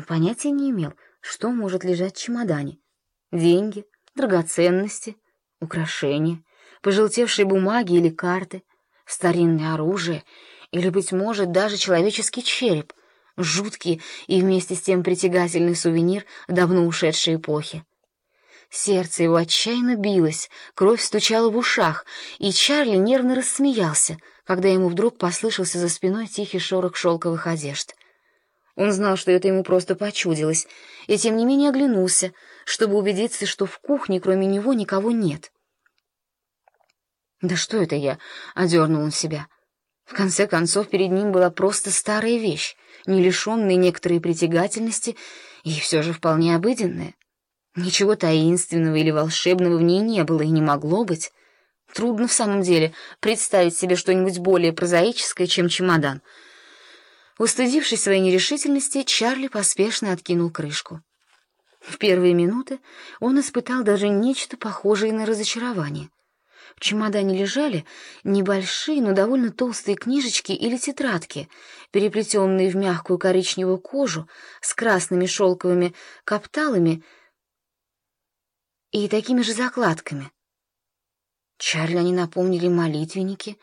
Он понятия не имел, что может лежать в чемодане. Деньги, драгоценности, украшения, пожелтевшие бумаги или карты, старинное оружие или, быть может, даже человеческий череп, жуткий и вместе с тем притягательный сувенир давно ушедшей эпохи. Сердце его отчаянно билось, кровь стучала в ушах, и Чарли нервно рассмеялся, когда ему вдруг послышался за спиной тихий шорох шелковых одежд. Он знал, что это ему просто почудилось, и тем не менее оглянулся, чтобы убедиться, что в кухне кроме него никого нет. «Да что это я?» — одернул он себя. В конце концов, перед ним была просто старая вещь, не лишенная некоторой притягательности и все же вполне обыденная. Ничего таинственного или волшебного в ней не было и не могло быть. Трудно в самом деле представить себе что-нибудь более прозаическое, чем чемодан. Устыдившись своей нерешительности, Чарли поспешно откинул крышку. В первые минуты он испытал даже нечто похожее на разочарование. В чемодане лежали небольшие, но довольно толстые книжечки или тетрадки, переплетенные в мягкую коричневую кожу с красными шелковыми капталами и такими же закладками. Чарли они напомнили молитвенники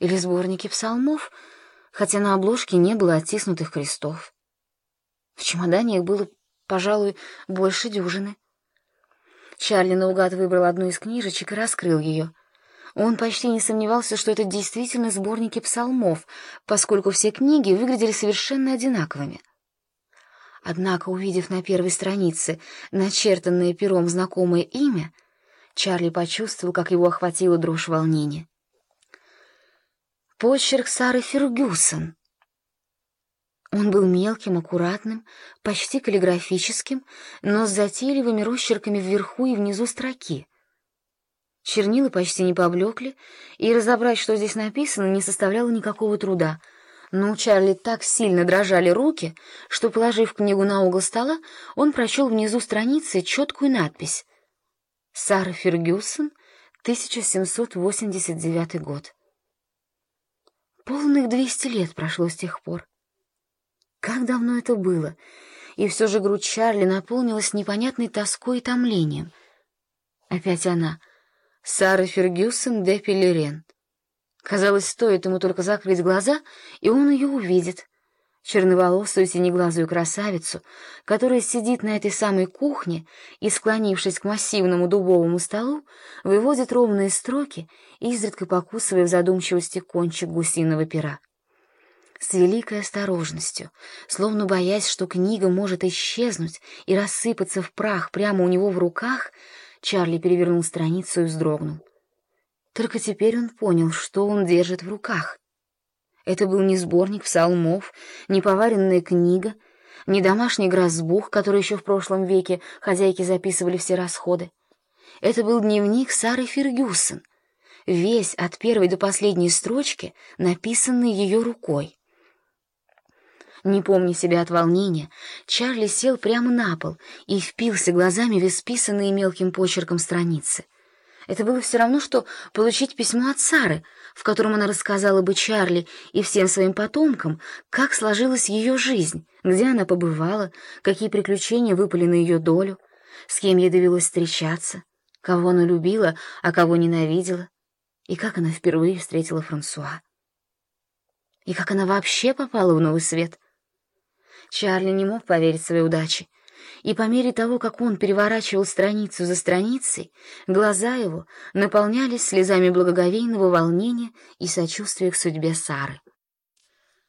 или сборники псалмов, хотя на обложке не было оттиснутых крестов. В чемодане их было, пожалуй, больше дюжины. Чарли наугад выбрал одну из книжечек и раскрыл ее. Он почти не сомневался, что это действительно сборники псалмов, поскольку все книги выглядели совершенно одинаковыми — Однако, увидев на первой странице начертанное пером знакомое имя, Чарли почувствовал, как его охватила дрожь волнения. Почерк Сары Фергюсон. Он был мелким, аккуратным, почти каллиграфическим, но с затейливыми росчерками вверху и внизу строки. Чернила почти не поблекли, и разобрать, что здесь написано, не составляло никакого труда — но у Чарли так сильно дрожали руки, что, положив книгу на угол стола, он прочел внизу страницы четкую надпись «Сара Фергюсон, 1789 год». Полных двести лет прошло с тех пор. Как давно это было, и все же грудь Чарли наполнилась непонятной тоской и томлением. Опять она, Сара Фергюсон де Пелерен. Казалось, стоит ему только закрыть глаза, и он ее увидит. Черноволосую синеглазую красавицу, которая сидит на этой самой кухне и, склонившись к массивному дубовому столу, выводит ровные строки, изредка покусывая в задумчивости кончик гусиного пера. С великой осторожностью, словно боясь, что книга может исчезнуть и рассыпаться в прах прямо у него в руках, Чарли перевернул страницу и вздрогнул. Только теперь он понял, что он держит в руках. Это был не сборник псалмов, не поваренная книга, не домашний грозбух, который еще в прошлом веке хозяйки записывали все расходы. Это был дневник Сары Фергюсон, весь от первой до последней строчки, написанный ее рукой. Не помня себя от волнения, Чарли сел прямо на пол и впился глазами в исписанные мелким почерком страницы. Это было все равно, что получить письмо от Сары, в котором она рассказала бы Чарли и всем своим потомкам, как сложилась ее жизнь, где она побывала, какие приключения выпали на ее долю, с кем ей довелось встречаться, кого она любила, а кого ненавидела, и как она впервые встретила Франсуа. И как она вообще попала в новый свет. Чарли не мог поверить своей удаче и по мере того, как он переворачивал страницу за страницей, глаза его наполнялись слезами благоговейного волнения и сочувствия к судьбе Сары.